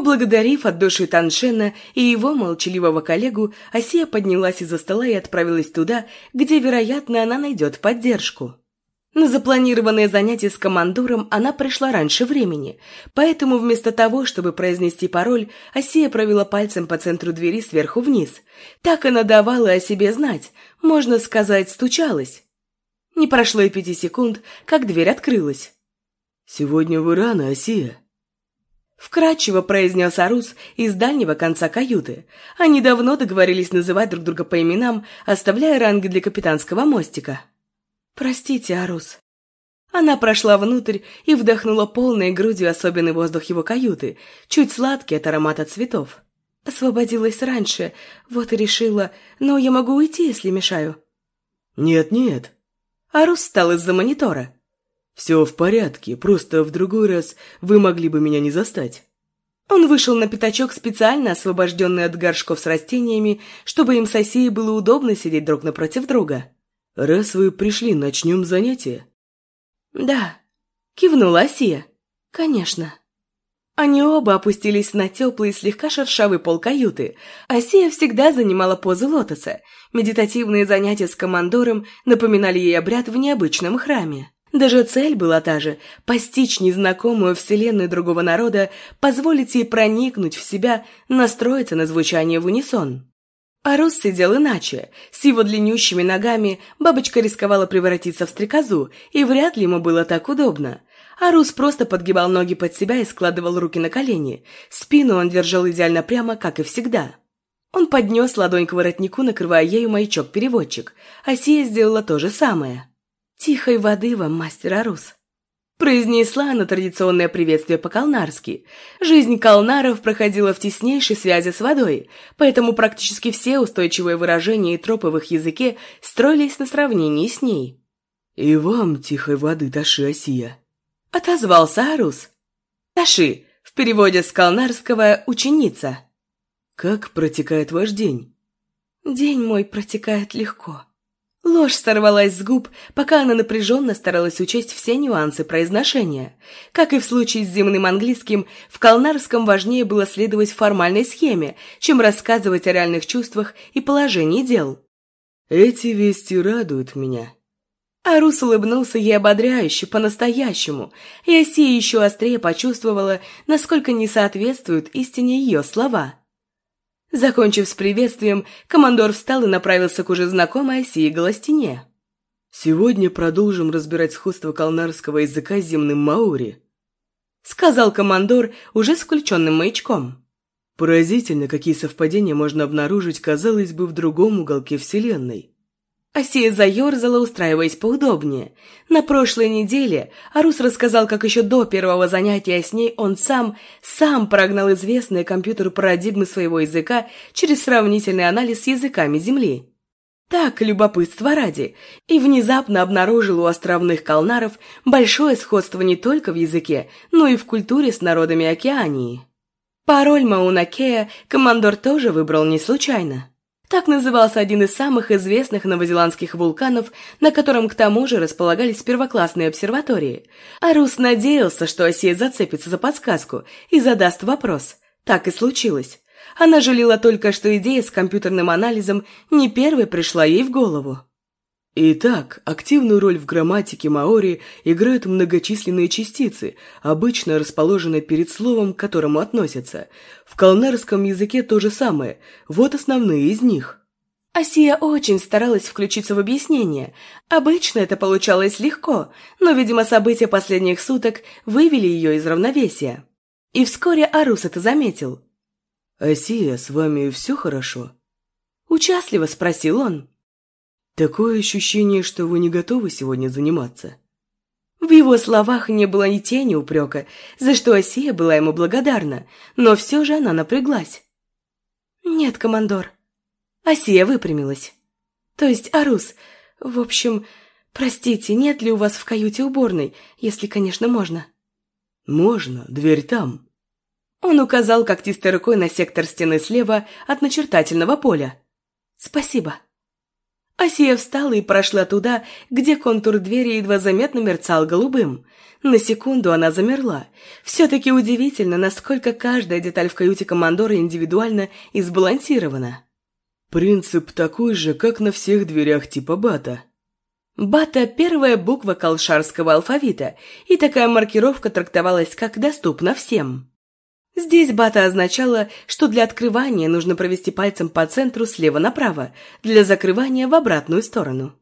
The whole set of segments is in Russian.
Поблагодарив от души Таншена и его молчаливого коллегу, Асия поднялась из-за стола и отправилась туда, где, вероятно, она найдет поддержку. На запланированное занятие с командором она пришла раньше времени, поэтому вместо того, чтобы произнести пароль, Асия провела пальцем по центру двери сверху вниз. Так она давала о себе знать, можно сказать, стучалась. Не прошло и пяти секунд, как дверь открылась. «Сегодня вы рано, Асия», Вкратчиво произнес Арус из дальнего конца каюты. Они давно договорились называть друг друга по именам, оставляя ранги для капитанского мостика. «Простите, Арус». Она прошла внутрь и вдохнула полной грудью особенный воздух его каюты, чуть сладкий от аромата цветов. Освободилась раньше, вот и решила, но я могу уйти, если мешаю. «Нет-нет». Арус встал из-за монитора. «Все в порядке, просто в другой раз вы могли бы меня не застать». Он вышел на пятачок, специально освобожденный от горшков с растениями, чтобы им с Осией было удобно сидеть друг напротив друга. «Раз вы пришли, начнем занятие?» «Да», — кивнула Осия. «Конечно». Они оба опустились на теплый, слегка шершавый пол каюты. Осия всегда занимала позу лотоса. Медитативные занятия с командором напоминали ей обряд в необычном храме. Даже цель была та же – постичь незнакомую вселенную другого народа, позволить ей проникнуть в себя, настроиться на звучание в унисон. Арус сидел иначе. С его длиннющими ногами бабочка рисковала превратиться в стрекозу, и вряд ли ему было так удобно. Арус просто подгибал ноги под себя и складывал руки на колени. Спину он держал идеально прямо, как и всегда. Он поднес ладонь к воротнику, накрывая ею маячок-переводчик. Асия сделала то же самое. «Тихой воды вам, мастер Арус!» Произнесла она традиционное приветствие по-калнарски. Жизнь калнаров проходила в теснейшей связи с водой, поэтому практически все устойчивые выражения и тропы в их языке строились на сравнении с ней. «И вам тихой воды, Таши Осия!» Отозвался Арус. «Таши» в переводе с калнарского «ученица». «Как протекает ваш день?» «День мой протекает легко», Ложь сорвалась с губ, пока она напряженно старалась учесть все нюансы произношения. Как и в случае с земным английским, в калнарском важнее было следовать формальной схеме, чем рассказывать о реальных чувствах и положении дел. «Эти вести радуют меня». Арус улыбнулся ей ободряюще, по-настоящему, и Осия еще острее почувствовала, насколько не соответствуют истине ее слова – Закончив с приветствием, командор встал и направился к уже знакомой оси голостине. «Сегодня продолжим разбирать сходство калнарского языка с земным маори», сказал командор уже с включенным маячком. «Поразительно, какие совпадения можно обнаружить, казалось бы, в другом уголке Вселенной. Асия заерзала, устраиваясь поудобнее. На прошлой неделе Арус рассказал, как еще до первого занятия с ней он сам, сам прогнал известные компьютеру парадигмы своего языка через сравнительный анализ с языками Земли. Так, любопытство ради, и внезапно обнаружил у островных калнаров большое сходство не только в языке, но и в культуре с народами Океании. Пароль Маунакея командор тоже выбрал не случайно. Так назывался один из самых известных новозеландских вулканов, на котором к тому же располагались первоклассные обсерватории. Арус надеялся, что Осия зацепится за подсказку и задаст вопрос. Так и случилось. Она жалела только, что идея с компьютерным анализом не первой пришла ей в голову. Итак, активную роль в грамматике маори играют многочисленные частицы, обычно расположенные перед словом, к которому относятся. В калнарском языке то же самое, вот основные из них. Асия очень старалась включиться в объяснение. Обычно это получалось легко, но, видимо, события последних суток вывели ее из равновесия. И вскоре Арус это заметил. «Асия, с вами все хорошо?» Участливо спросил он. Такое ощущение, что вы не готовы сегодня заниматься. В его словах не было ни тени упрека, за что Осия была ему благодарна, но все же она напряглась. «Нет, командор». Осия выпрямилась. «То есть, Арус, в общем, простите, нет ли у вас в каюте уборной, если, конечно, можно?» «Можно, дверь там». Он указал когтистой рукой на сектор стены слева от начертательного поля. «Спасибо». Асия встала и прошла туда, где контур двери едва заметно мерцал голубым. На секунду она замерла. Все-таки удивительно, насколько каждая деталь в каюте командора индивидуально и сбалансирована. Принцип такой же, как на всех дверях типа бата. Бата – первая буква колшарского алфавита, и такая маркировка трактовалась как «доступна всем». Здесь бата означала, что для открывания нужно провести пальцем по центру слева направо, для закрывания в обратную сторону.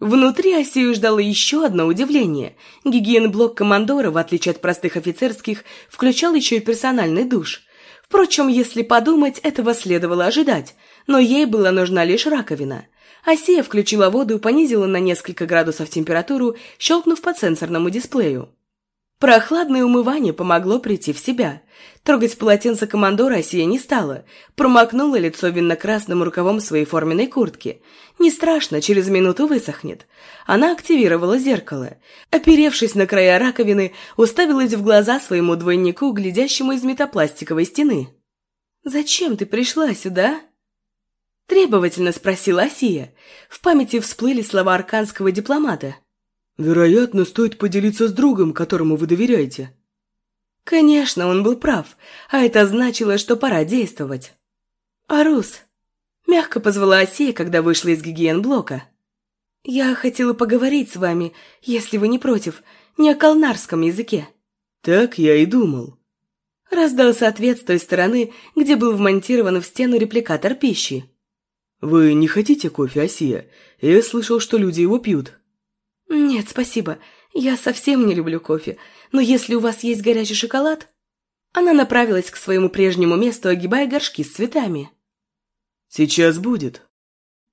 Внутри Асию ждало еще одно удивление. Гигиен-блок командора, в отличие от простых офицерских, включал еще и персональный душ. Впрочем, если подумать, этого следовало ожидать, но ей была нужна лишь раковина. Асия включила воду и понизила на несколько градусов температуру, щелкнув по сенсорному дисплею. Прохладное умывание помогло прийти в себя. Трогать полотенце командора Асия не стала. Промокнула лицо винно-красным рукавом своей форменной куртки. Не страшно, через минуту высохнет. Она активировала зеркало. Оперевшись на края раковины, уставилась в глаза своему двойнику, глядящему из метапластиковой стены. «Зачем ты пришла сюда?» Требовательно спросила Асия. В памяти всплыли слова арканского дипломата – Вероятно, стоит поделиться с другом, которому вы доверяете. Конечно, он был прав, а это значило, что пора действовать. «Арус», — мягко позвала Осея, когда вышла из гигиен-блока. «Я хотела поговорить с вами, если вы не против, не о колнарском языке». «Так я и думал». Раздался ответ с той стороны, где был вмонтирован в стену репликатор пищи. «Вы не хотите кофе, Осия? Я слышал, что люди его пьют». «Нет, спасибо. Я совсем не люблю кофе. Но если у вас есть горячий шоколад...» Она направилась к своему прежнему месту, огибая горшки с цветами. «Сейчас будет».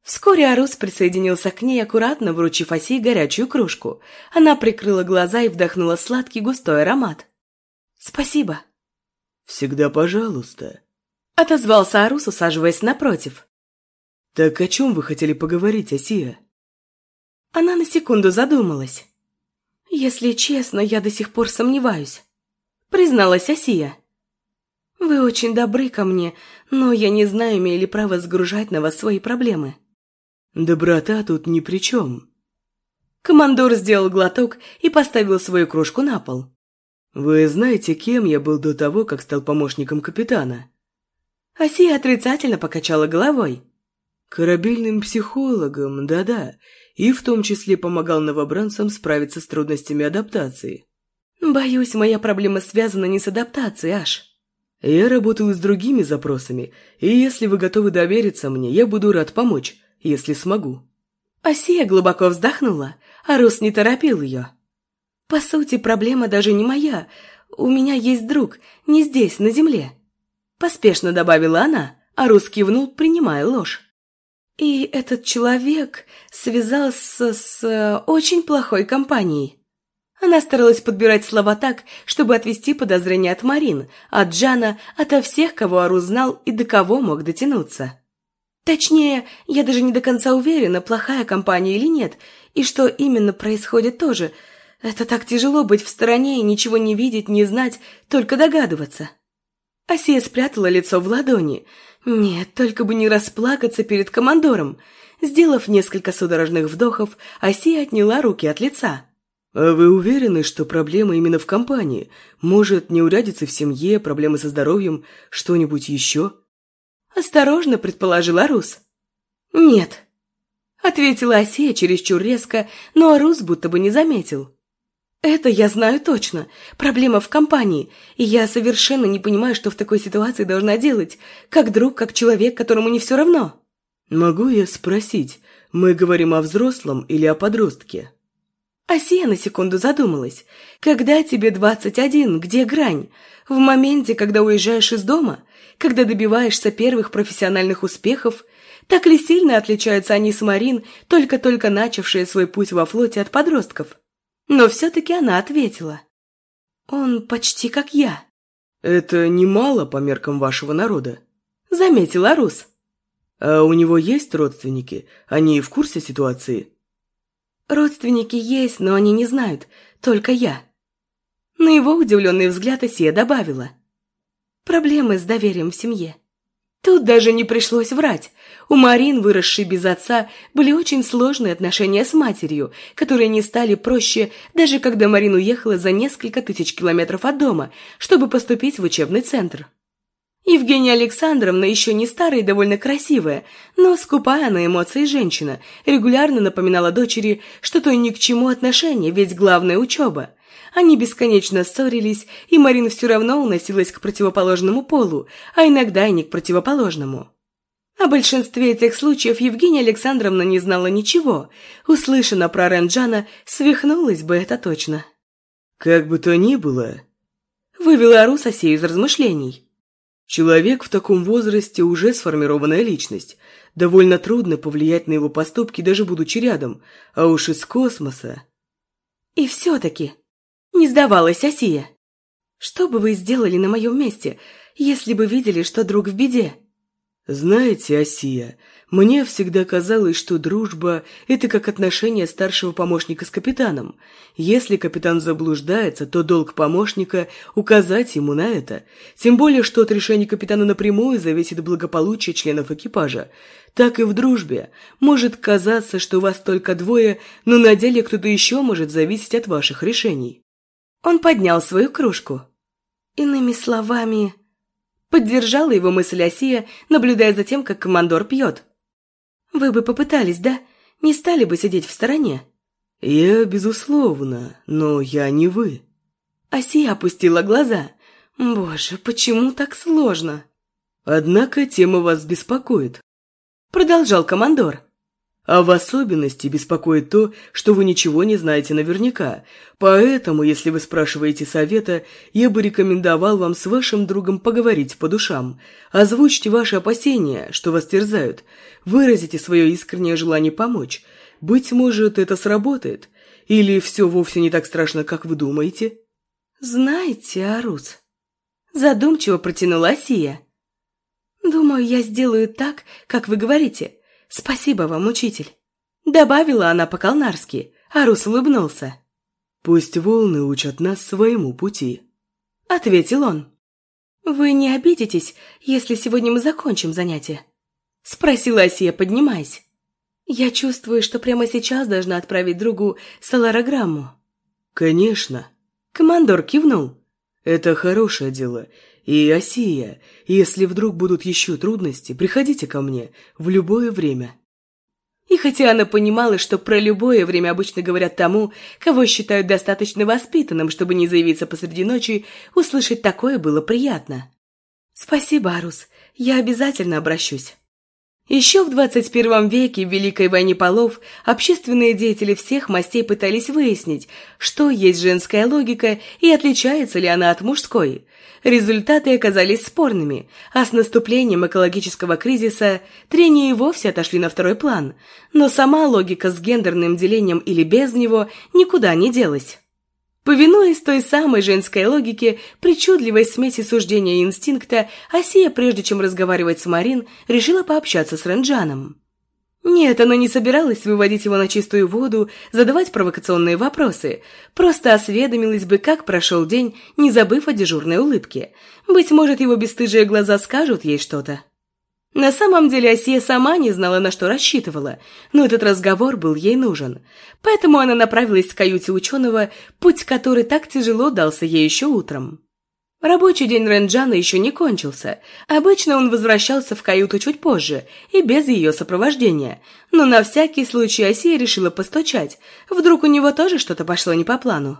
Вскоре Арус присоединился к ней, аккуратно вручив Оси горячую кружку. Она прикрыла глаза и вдохнула сладкий густой аромат. «Спасибо». «Всегда пожалуйста», — отозвался Арус, усаживаясь напротив. «Так о чем вы хотели поговорить, Осия?» Она на секунду задумалась. «Если честно, я до сих пор сомневаюсь», — призналась Осия. «Вы очень добры ко мне, но я не знаю, имею ли право сгружать на вас свои проблемы». «Доброта тут ни при чем». Командор сделал глоток и поставил свою кружку на пол. «Вы знаете, кем я был до того, как стал помощником капитана?» Осия отрицательно покачала головой. «Корабельным психологом, да-да, и в том числе помогал новобранцам справиться с трудностями адаптации. «Боюсь, моя проблема связана не с адаптацией, Аш». «Я работаю с другими запросами, и если вы готовы довериться мне, я буду рад помочь, если смогу». Асия глубоко вздохнула, а Рус не торопил ее. «По сути, проблема даже не моя. У меня есть друг, не здесь, на земле». Поспешно добавила она, а Рус кивнул, принимая ложь. И этот человек связался с э, очень плохой компанией. Она старалась подбирать слова так, чтобы отвести подозрения от Марин, от Джана, ото всех, кого Ару знал и до кого мог дотянуться. Точнее, я даже не до конца уверена, плохая компания или нет, и что именно происходит тоже. Это так тяжело быть в стороне и ничего не видеть, не знать, только догадываться. Асия спрятала лицо в ладони – нет, только бы не расплакаться перед командором. Сделав несколько судорожных вдохов, Асия отняла руки от лица. «А вы уверены, что проблема именно в компании? Может, неурядицы в семье, проблемы со здоровьем, что-нибудь еще?» Осторожно предположила Рус. «Нет», — ответила Асия чересчур резко, но Рус будто бы не заметил. Это я знаю точно. Проблема в компании, и я совершенно не понимаю, что в такой ситуации должна делать, как друг, как человек, которому не все равно. Могу я спросить, мы говорим о взрослом или о подростке? Асия на секунду задумалась. Когда тебе 21, где грань? В моменте, когда уезжаешь из дома? Когда добиваешься первых профессиональных успехов? Так ли сильно отличаются они с Марин, только-только начавшие свой путь во флоте от подростков? Но все-таки она ответила. «Он почти как я». «Это немало по меркам вашего народа», — заметила Рус. «А у него есть родственники? Они в курсе ситуации?» «Родственники есть, но они не знают, только я». На его удивленный взгляд Исия добавила. «Проблемы с доверием в семье». Тут даже не пришлось врать. У Марин, выросшей без отца, были очень сложные отношения с матерью, которые не стали проще, даже когда Марин уехала за несколько тысяч километров от дома, чтобы поступить в учебный центр. Евгения Александровна еще не старая и довольно красивая, но скупая на эмоции женщина, регулярно напоминала дочери, что то ни к чему отношения, ведь главное учеба. Они бесконечно ссорились, и Марина все равно уносилась к противоположному полу, а иногда и не к противоположному. О большинстве этих случаев Евгения Александровна не знала ничего. Услышана про Ренджана, свихнулась бы это точно. «Как бы то ни было...» Вывела Ару Сосею из размышлений. Человек в таком возрасте уже сформированная личность. Довольно трудно повлиять на его поступки, даже будучи рядом, а уж из космоса. И все-таки не сдавалась Осия. Что бы вы сделали на моем месте, если бы видели, что друг в беде? Знаете, Осия, мне всегда казалось, что дружба – это как отношение старшего помощника с капитаном. Если капитан заблуждается, то долг помощника – указать ему на это. Тем более, что от решения капитана напрямую зависит благополучие членов экипажа. Так и в дружбе. Может казаться, что вас только двое, но на деле кто-то еще может зависеть от ваших решений. Он поднял свою кружку. Иными словами, Поддержала его мысль Осия, наблюдая за тем, как командор пьет. «Вы бы попытались, да? Не стали бы сидеть в стороне?» «Я, безусловно, но я не вы». Осия опустила глаза. «Боже, почему так сложно?» «Однако тема вас беспокоит», — продолжал командор. А в особенности беспокоит то, что вы ничего не знаете наверняка. Поэтому, если вы спрашиваете совета, я бы рекомендовал вам с вашим другом поговорить по душам. Озвучьте ваши опасения, что вас терзают. Выразите свое искреннее желание помочь. Быть может, это сработает. Или все вовсе не так страшно, как вы думаете? Знаете, Арус, задумчиво протянула Асия. Думаю, я сделаю так, как вы говорите – «Спасибо вам, учитель!» Добавила она по-калнарски, а Рус улыбнулся. «Пусть волны учат нас своему пути», — ответил он. «Вы не обидитесь, если сегодня мы закончим занятие?» — спросила Асия, поднимаясь. «Я чувствую, что прямо сейчас должна отправить другу соларограмму». «Конечно». Командор кивнул. «Это хорошее дело, и, Осия, если вдруг будут еще трудности, приходите ко мне в любое время». И хотя она понимала, что про любое время обычно говорят тому, кого считают достаточно воспитанным, чтобы не заявиться посреди ночи, услышать такое было приятно. «Спасибо, Арус, я обязательно обращусь». Еще в 21 веке, в Великой войне полов, общественные деятели всех мастей пытались выяснить, что есть женская логика и отличается ли она от мужской. Результаты оказались спорными, а с наступлением экологического кризиса трения и вовсе отошли на второй план, но сама логика с гендерным делением или без него никуда не делась. Повинуясь той самой женской логике, причудливой смеси суждения и инстинкта, Асия, прежде чем разговаривать с Марин, решила пообщаться с Ренджаном. Нет, она не собиралась выводить его на чистую воду, задавать провокационные вопросы, просто осведомилась бы, как прошел день, не забыв о дежурной улыбке. Быть может, его бесстыжие глаза скажут ей что-то. На самом деле Асия сама не знала, на что рассчитывала, но этот разговор был ей нужен. Поэтому она направилась к каюте ученого, путь который так тяжело дался ей еще утром. Рабочий день Ренджана еще не кончился. Обычно он возвращался в каюту чуть позже и без ее сопровождения. Но на всякий случай Асия решила постучать. Вдруг у него тоже что-то пошло не по плану.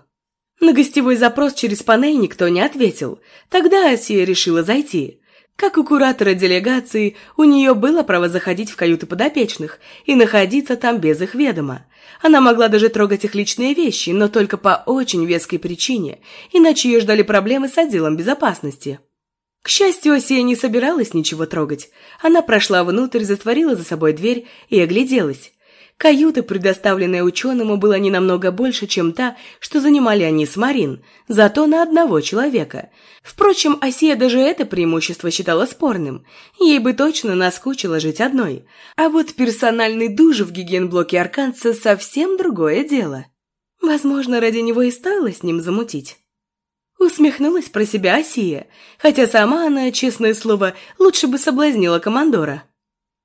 На гостевой запрос через панель никто не ответил. Тогда Асия решила зайти. Как у куратора делегации, у нее было право заходить в каюты подопечных и находиться там без их ведома. Она могла даже трогать их личные вещи, но только по очень веской причине, иначе ее ждали проблемы с отделом безопасности. К счастью, Осия не собиралась ничего трогать. Она прошла внутрь, затворила за собой дверь и огляделась. Каюта, предоставленная ученому, была не намного больше, чем та, что занимали они с Марин, зато на одного человека. Впрочем, Асия даже это преимущество считала спорным. Ей бы точно наскучило жить одной. А вот персональный душ в гигиенблоке Арканца совсем другое дело. Возможно, ради него и стоило с ним замутить. Усмехнулась про себя Осия, хотя сама она, честное слово, лучше бы соблазнила командора.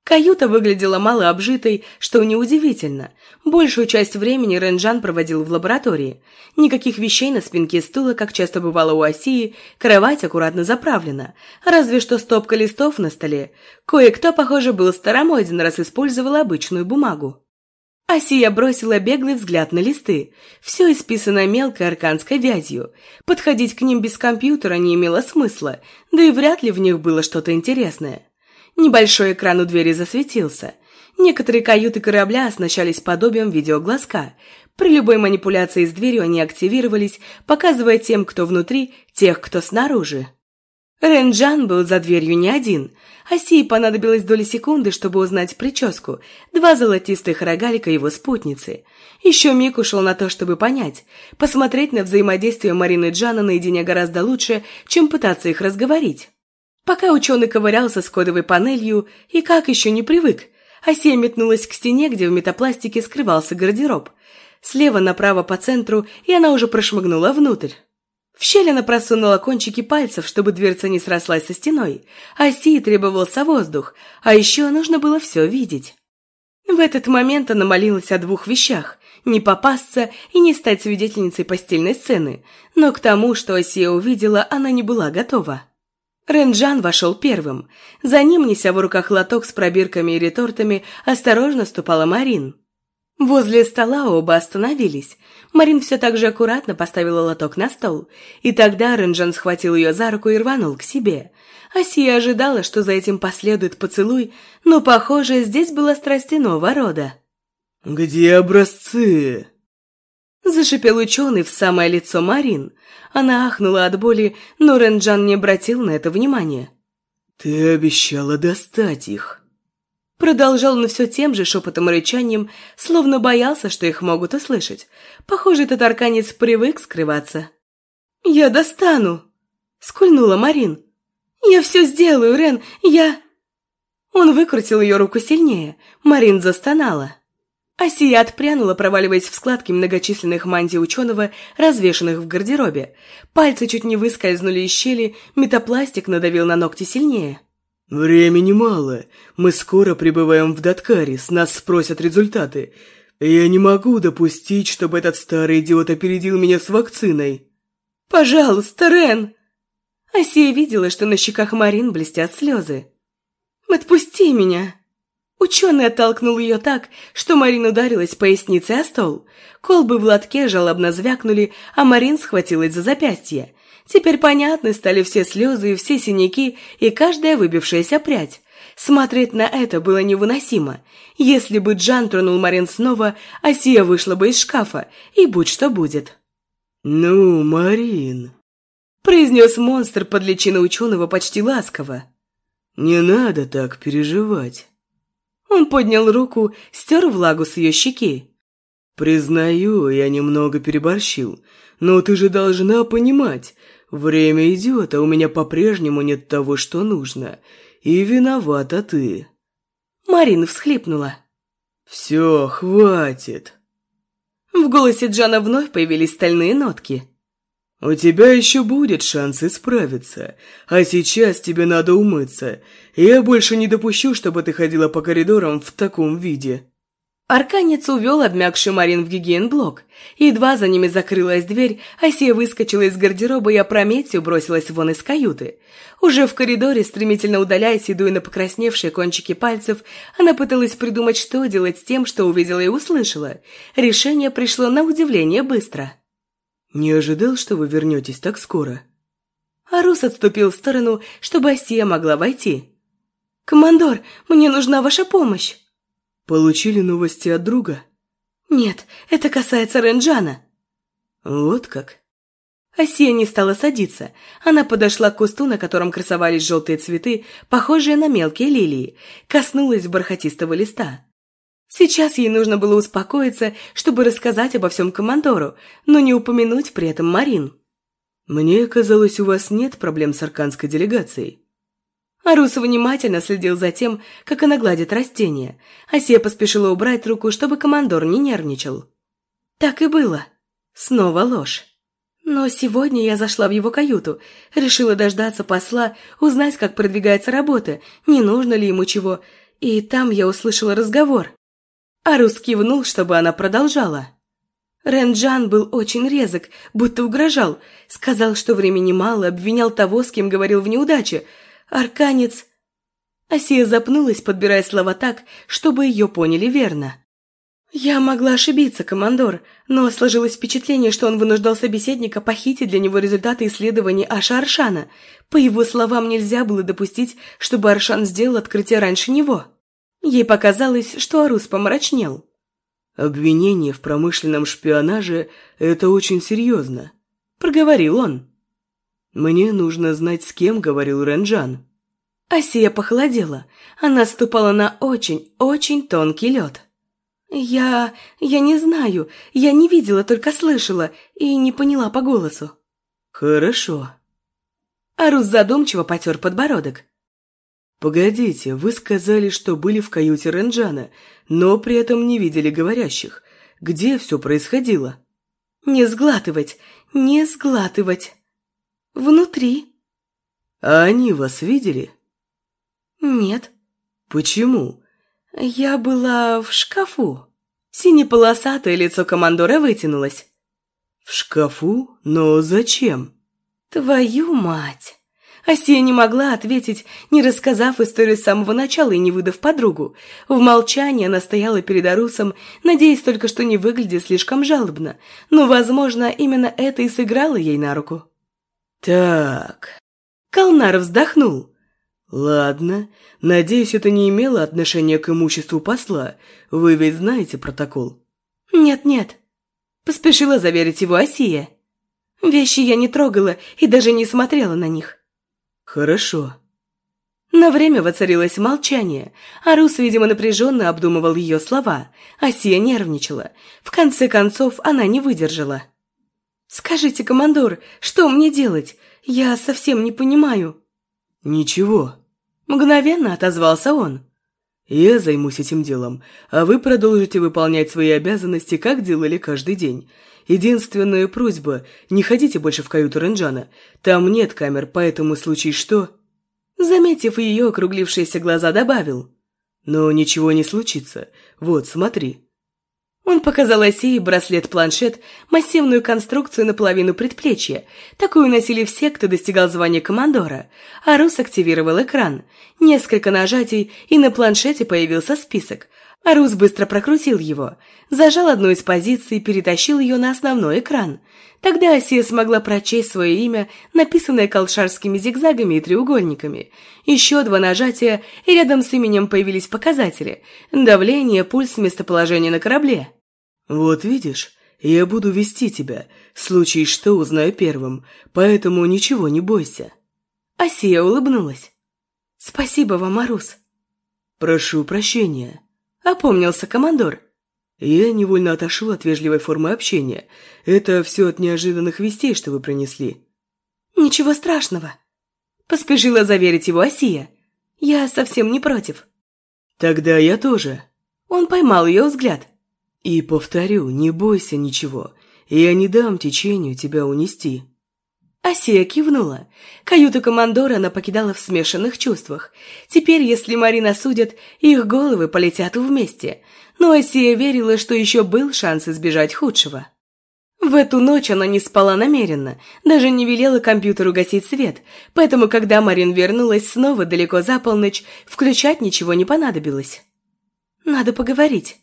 Каюта выглядела мало обжитой, что неудивительно. Большую часть времени Ренджан проводил в лаборатории. Никаких вещей на спинке стула, как часто бывало у Осии, кровать аккуратно заправлена. Разве что стопка листов на столе. Кое-кто, похоже, был старомоден, раз использовал обычную бумагу. Асия бросила беглый взгляд на листы. Все исписано мелкой арканской вязью. Подходить к ним без компьютера не имело смысла, да и вряд ли в них было что-то интересное. Небольшой экран у двери засветился. Некоторые каюты корабля оснащались подобием видеоглазка. При любой манипуляции с дверью они активировались, показывая тем, кто внутри, тех, кто снаружи. Ренджан был за дверью не один. Асии понадобилось доли секунды, чтобы узнать прическу, два золотистых рогалика его спутницы. Еще миг ушел на то, чтобы понять. Посмотреть на взаимодействие Марины и Джана наедине гораздо лучше, чем пытаться их разговорить. Пока ученый ковырялся с кодовой панелью и как еще не привык, Асия метнулась к стене, где в метапластике скрывался гардероб. Слева направо по центру, и она уже прошмыгнула внутрь. В щель она просунула кончики пальцев, чтобы дверца не срослась со стеной. Асии требовался воздух, а еще нужно было все видеть. В этот момент она молилась о двух вещах – не попасться и не стать свидетельницей постельной сцены, но к тому, что Асия увидела, она не была готова. Ренджан вошел первым. За ним, неся в руках лоток с пробирками и ретортами, осторожно ступала Марин. Возле стола оба остановились. Марин все так же аккуратно поставила лоток на стол. И тогда Ренджан схватил ее за руку и рванул к себе. Асия ожидала, что за этим последует поцелуй, но, похоже, здесь была страсть иного рода. «Где образцы?» Зашипел ученый в самое лицо Марин. Она ахнула от боли, но Ренджан не обратил на это внимания. «Ты обещала достать их». Продолжал он все тем же шепотом и рычанием, словно боялся, что их могут услышать. Похоже, этот арканец привык скрываться. «Я достану!» — скульнула Марин. «Я все сделаю, Рен, я...» Он выкрутил ее руку сильнее. Марин застонала. Асия отпрянула, проваливаясь в складки многочисленных мантий ученого, развешанных в гардеробе. Пальцы чуть не выскользнули из щели, метапластик надавил на ногти сильнее. «Времени мало. Мы скоро прибываем в Даткарис, нас спросят результаты. Я не могу допустить, чтобы этот старый идиот опередил меня с вакциной». «Пожалуйста, Рен!» Асия видела, что на щеках Марин блестят слезы. «Отпусти меня!» Ученый оттолкнул ее так, что Марин ударилась поясницей о стол. Колбы в лотке жалобно звякнули, а Марин схватилась за запястье. Теперь понятны стали все слезы и все синяки и каждая выбившаяся прядь. Смотреть на это было невыносимо. Если бы Джан тронул Марин снова, Асия вышла бы из шкафа, и будь что будет. «Ну, Марин», — произнес монстр под личиной ученого почти ласково. «Не надо так переживать». Он поднял руку, стер влагу с ее щеки. «Признаю, я немного переборщил, но ты же должна понимать, время идет, а у меня по-прежнему нет того, что нужно, и виновата ты». Марина всхлипнула. «Все, хватит». В голосе Джана вновь появились стальные нотки. «У тебя еще будет шанс исправиться, а сейчас тебе надо умыться. Я больше не допущу, чтобы ты ходила по коридорам в таком виде». Арканец увел обмякший Марин в гигиенблок. Едва за ними закрылась дверь, Асия выскочила из гардероба и опрометью бросилась вон из каюты. Уже в коридоре, стремительно удаляясь и дуя на покрасневшие кончики пальцев, она пыталась придумать, что делать с тем, что увидела и услышала. Решение пришло на удивление быстро. «Не ожидал, что вы вернетесь так скоро?» Арус отступил в сторону, чтобы Асия могла войти. «Командор, мне нужна ваша помощь!» «Получили новости от друга?» «Нет, это касается Ренджана». «Вот как?» Асия не стала садиться. Она подошла к кусту, на котором красовались желтые цветы, похожие на мелкие лилии, коснулась бархатистого листа. Сейчас ей нужно было успокоиться, чтобы рассказать обо всем командору, но не упомянуть при этом Марин. «Мне казалось, у вас нет проблем с арканской делегацией». Арус внимательно следил за тем, как она гладит растение. Асия поспешила убрать руку, чтобы командор не нервничал. Так и было. Снова ложь. Но сегодня я зашла в его каюту, решила дождаться посла, узнать, как продвигается работа, не нужно ли ему чего, и там я услышала разговор. Арус кивнул, чтобы она продолжала. Ренджан был очень резок, будто угрожал, сказал, что времени мало, обвинял того, с кем говорил в неудаче. Арканец... Асия запнулась, подбирая слова так, чтобы ее поняли верно. Я могла ошибиться, командор, но сложилось впечатление, что он вынуждал собеседника похитить для него результаты исследований Аша Аршана. По его словам, нельзя было допустить, чтобы Аршан сделал открытие раньше него. Ей показалось, что Арус помрачнел. «Обвинение в промышленном шпионаже – это очень серьезно», – проговорил он. «Мне нужно знать, с кем говорил Ренджан». Асия похолодела. Она ступала на очень-очень тонкий лед. «Я... я не знаю. Я не видела, только слышала и не поняла по голосу». «Хорошо». Арус задумчиво потер подбородок. «Погодите, вы сказали, что были в каюте Ренджана, но при этом не видели говорящих. Где все происходило?» «Не сглатывать, не сглатывать. Внутри». «А они вас видели?» «Нет». «Почему?» «Я была в шкафу». Синеполосатое лицо командора вытянулось. «В шкафу? Но зачем?» «Твою мать!» Асия не могла ответить, не рассказав историю с самого начала и не выдав подругу. В молчании она стояла перед Арусом, надеясь только, что не выглядит слишком жалобно. Но, возможно, именно это и сыграло ей на руку. «Так...» Калнар вздохнул. «Ладно. Надеюсь, это не имело отношения к имуществу посла. Вы ведь знаете протокол?» «Нет-нет», — поспешила заверить его Асия. «Вещи я не трогала и даже не смотрела на них». «Хорошо». На время воцарилось молчание. Арус, видимо, напряженно обдумывал ее слова. Асия нервничала. В конце концов, она не выдержала. «Скажите, командор, что мне делать? Я совсем не понимаю». «Ничего», – мгновенно отозвался он. «Я займусь этим делом, а вы продолжите выполнять свои обязанности, как делали каждый день. Единственная просьба – не ходите больше в каюту Ренджана. Там нет камер, поэтому случай что...» Заметив ее округлившиеся глаза, добавил. «Но ничего не случится. Вот, смотри». Он показал Осии браслет-планшет, массивную конструкцию наполовину предплечья. Такую носили все, кто достигал звания командора. Арус активировал экран. Несколько нажатий, и на планшете появился список. Арус быстро прокрутил его, зажал одну из позиций и перетащил ее на основной экран. Тогда Осия смогла прочесть свое имя, написанное колшарскими зигзагами и треугольниками. Еще два нажатия, и рядом с именем появились показатели – давление, пульс, местоположение на корабле. «Вот видишь, я буду вести тебя. В случае что узнаю первым, поэтому ничего не бойся». Асия улыбнулась. «Спасибо вам, Арус». «Прошу прощения», — опомнился командор. «Я невольно отошел от вежливой формы общения. Это все от неожиданных вестей, что вы принесли». «Ничего страшного», — поспешила заверить его Асия. «Я совсем не против». «Тогда я тоже». Он поймал ее взгляд. И повторю, не бойся ничего. Я не дам течению тебя унести. Асия кивнула. Каюту командора она покидала в смешанных чувствах. Теперь, если Марина судят, их головы полетят вместе. Но Асия верила, что еще был шанс избежать худшего. В эту ночь она не спала намеренно, даже не велела компьютеру гасить свет, поэтому, когда Марин вернулась снова далеко за полночь, включать ничего не понадобилось. «Надо поговорить»,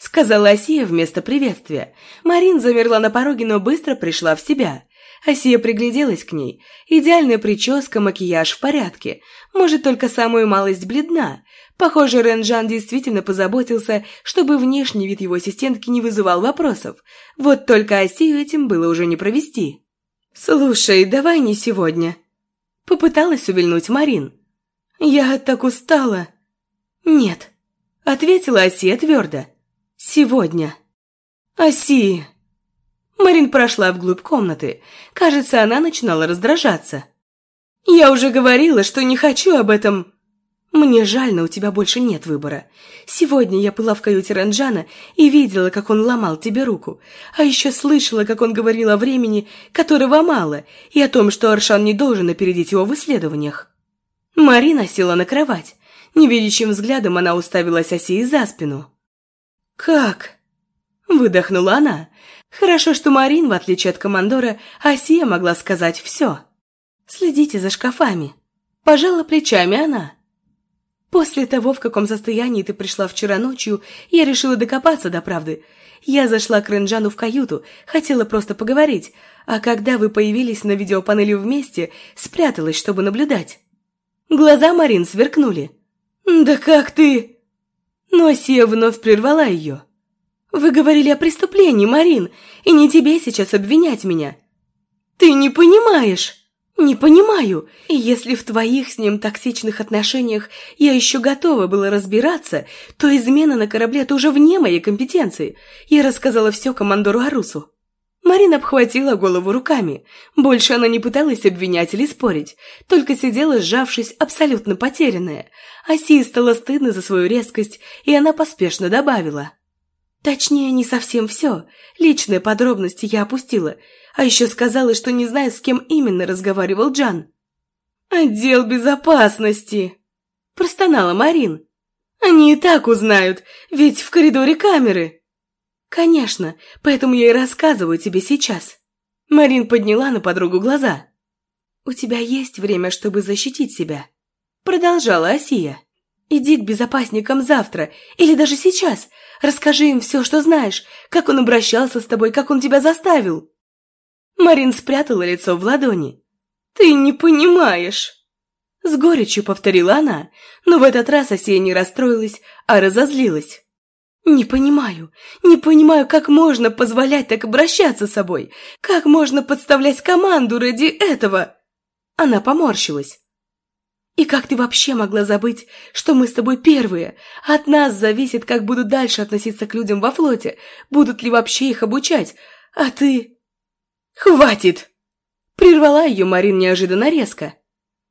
сказала Асия вместо приветствия. Марин замерла на пороге, но быстро пришла в себя. Асия пригляделась к ней. Идеальная прическа, макияж в порядке. Может, только самую малость бледна. Похоже, Ренжан действительно позаботился, чтобы внешний вид его ассистентки не вызывал вопросов. Вот только Асию этим было уже не провести. «Слушай, давай не сегодня». Попыталась увильнуть Марин. «Я так устала». «Нет», — ответила Асия твердо. Сегодня. Оси. Марин прошла вглубь комнаты. Кажется, она начинала раздражаться. Я уже говорила, что не хочу об этом. Мне жаль, но у тебя больше нет выбора. Сегодня я была в каюте Ранджана и видела, как он ломал тебе руку. А еще слышала, как он говорил о времени, которого мало, и о том, что Аршан не должен опередить его в исследованиях. Марина села на кровать. Невидящим взглядом она уставилась Осии за спину. «Как?» – выдохнула она. Хорошо, что Марин, в отличие от командора, Осия могла сказать все. «Следите за шкафами». Пожала плечами она. После того, в каком состоянии ты пришла вчера ночью, я решила докопаться до правды. Я зашла к Ренджану в каюту, хотела просто поговорить, а когда вы появились на видеопанели вместе, спряталась, чтобы наблюдать. Глаза Марин сверкнули. «Да как ты...» Но Сия вновь прервала ее. «Вы говорили о преступлении, Марин, и не тебе сейчас обвинять меня. Ты не понимаешь!» «Не понимаю, и если в твоих с ним токсичных отношениях я еще готова была разбираться, то измена на корабле – это уже вне моей компетенции. Я рассказала все командору Арусу». Марина обхватила голову руками. Больше она не пыталась обвинять или спорить, только сидела, сжавшись, абсолютно потерянная. Асии стало стыдно за свою резкость, и она поспешно добавила. «Точнее, не совсем все. Личные подробности я опустила – а еще сказала, что не знает, с кем именно разговаривал Джан. «Отдел безопасности!» Простонала Марин. «Они и так узнают, ведь в коридоре камеры!» «Конечно, поэтому я и рассказываю тебе сейчас». Марин подняла на подругу глаза. «У тебя есть время, чтобы защитить себя», продолжала Асия. «Иди к безопасникам завтра, или даже сейчас. Расскажи им все, что знаешь, как он обращался с тобой, как он тебя заставил». Марин спрятала лицо в ладони. «Ты не понимаешь!» С горечью повторила она, но в этот раз Осия не расстроилась, а разозлилась. «Не понимаю, не понимаю, как можно позволять так обращаться с собой, как можно подставлять команду ради этого!» Она поморщилась. «И как ты вообще могла забыть, что мы с тобой первые? От нас зависит, как будут дальше относиться к людям во флоте, будут ли вообще их обучать, а ты...» «Хватит!» Прервала ее Марин неожиданно резко.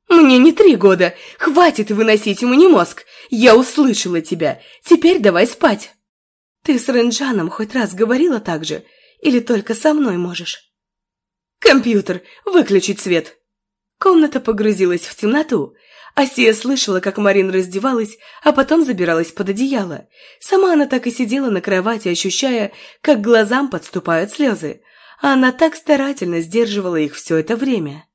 «Мне не три года. Хватит выносить мне мозг. Я услышала тебя. Теперь давай спать». «Ты с Ренджаном хоть раз говорила так же? Или только со мной можешь?» «Компьютер! Выключить свет!» Комната погрузилась в темноту. Асия слышала, как Марин раздевалась, а потом забиралась под одеяло. Сама она так и сидела на кровати, ощущая, как глазам подступают слезы а она так старательно сдерживала их все это время.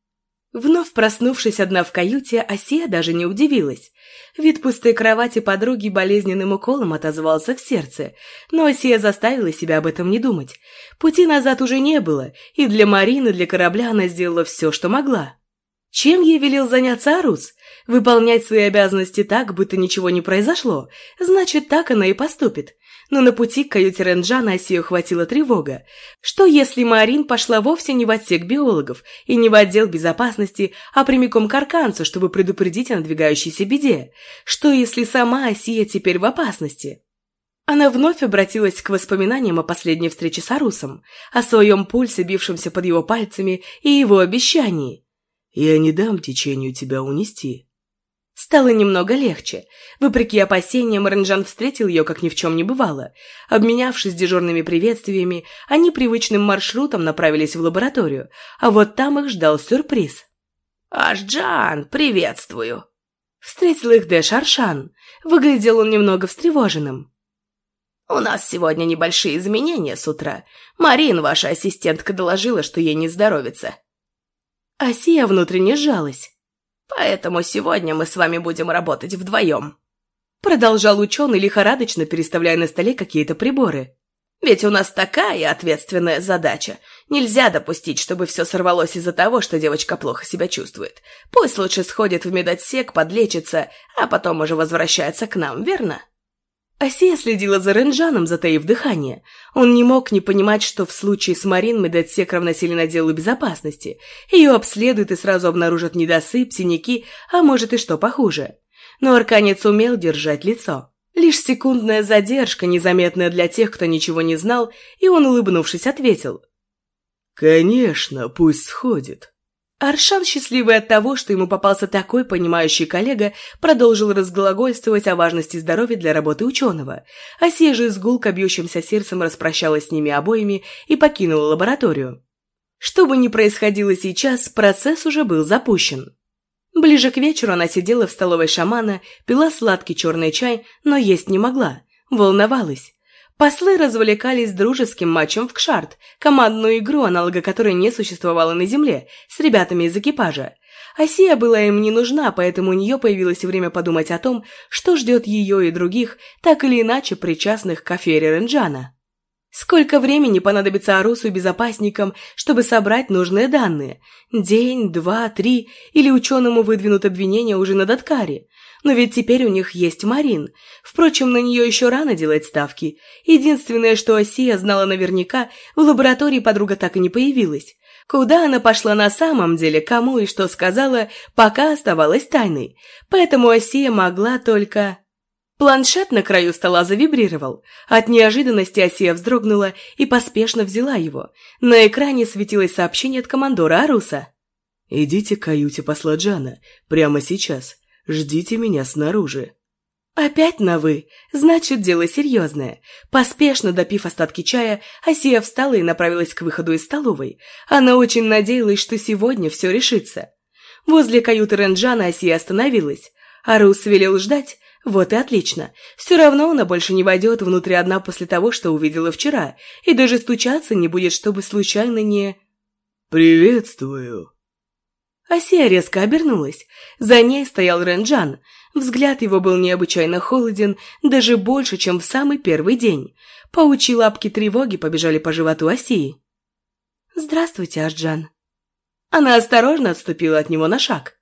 Вновь проснувшись одна в каюте, Асия даже не удивилась. Вид пустой кровати подруги болезненным уколом отозвался в сердце, но Асия заставила себя об этом не думать. Пути назад уже не было, и для Марины, для корабля она сделала все, что могла. Чем ей велел заняться Арус? Выполнять свои обязанности так, будто ничего не произошло, значит, так она и поступит но на пути к каюте Ренджана Асию хватила тревога. Что если Марин пошла вовсе не в отсек биологов и не в отдел безопасности, а прямиком к Арканцу, чтобы предупредить о надвигающейся беде? Что если сама Асия теперь в опасности? Она вновь обратилась к воспоминаниям о последней встрече с Арусом, о своем пульсе, бившемся под его пальцами, и его обещании. «Я не дам течению тебя унести», Стало немного легче. Вопреки опасениям, Ренжан встретил ее, как ни в чем не бывало. Обменявшись дежурными приветствиями, они привычным маршрутом направились в лабораторию, а вот там их ждал сюрприз. «Ашджан, приветствую!» Встретил их Дэш Аршан. Выглядел он немного встревоженным. «У нас сегодня небольшие изменения с утра. Марин, ваша ассистентка, доложила, что ей не здоровится». Асия внутренне сжалась. Поэтому сегодня мы с вами будем работать вдвоем. Продолжал ученый, лихорадочно переставляя на столе какие-то приборы. Ведь у нас такая ответственная задача. Нельзя допустить, чтобы все сорвалось из-за того, что девочка плохо себя чувствует. Пусть лучше сходит в медотсек, подлечится, а потом уже возвращается к нам, верно? Асия следила за Ренджаном, затаив дыхание. Он не мог не понимать, что в случае с Марин медотсек равносилен отделу безопасности. Ее обследуют и сразу обнаружат недосып, синяки, а может и что похуже. Но Арканец умел держать лицо. Лишь секундная задержка, незаметная для тех, кто ничего не знал, и он, улыбнувшись, ответил. «Конечно, пусть сходит». Аршан, счастливый от того, что ему попался такой понимающий коллега, продолжил разглагольствовать о важности здоровья для работы ученого. Асия же с гулко бьющимся сердцем распрощалась с ними обоими и покинула лабораторию. Что бы ни происходило сейчас, процесс уже был запущен. Ближе к вечеру она сидела в столовой шамана, пила сладкий черный чай, но есть не могла, волновалась. Послы развлекались дружеским матчем в кшарт, командную игру, аналога которой не существовало на земле, с ребятами из экипажа. Асия была им не нужна, поэтому у нее появилось время подумать о том, что ждет ее и других, так или иначе причастных к афере Ренджана. Сколько времени понадобится Арусу и безопасникам, чтобы собрать нужные данные? День, два, три, или ученому выдвинут обвинения уже на Даткаре? Но ведь теперь у них есть Марин. Впрочем, на нее еще рано делать ставки. Единственное, что Осия знала наверняка, в лаборатории подруга так и не появилась. Куда она пошла на самом деле, кому и что сказала, пока оставалась тайной. Поэтому Осия могла только... Планшет на краю стола завибрировал. От неожиданности Асия вздрогнула и поспешно взяла его. На экране светилось сообщение от командора Аруса. «Идите к каюте посла Джана. Прямо сейчас. Ждите меня снаружи». «Опять на «вы». Значит, дело серьезное». Поспешно допив остатки чая, Асия встала и направилась к выходу из столовой. Она очень надеялась, что сегодня все решится. Возле каюты Ренджана Асия остановилась. Арус велел ждать, вот и отлично. Все равно она больше не войдет внутрь одна после того, что увидела вчера, и даже стучаться не будет, чтобы случайно не... «Приветствую!» Асия резко обернулась. За ней стоял Ренджан. Взгляд его был необычайно холоден, даже больше, чем в самый первый день. Паучьи лапки тревоги побежали по животу Асии. «Здравствуйте, Ашджан». Она осторожно отступила от него на шаг.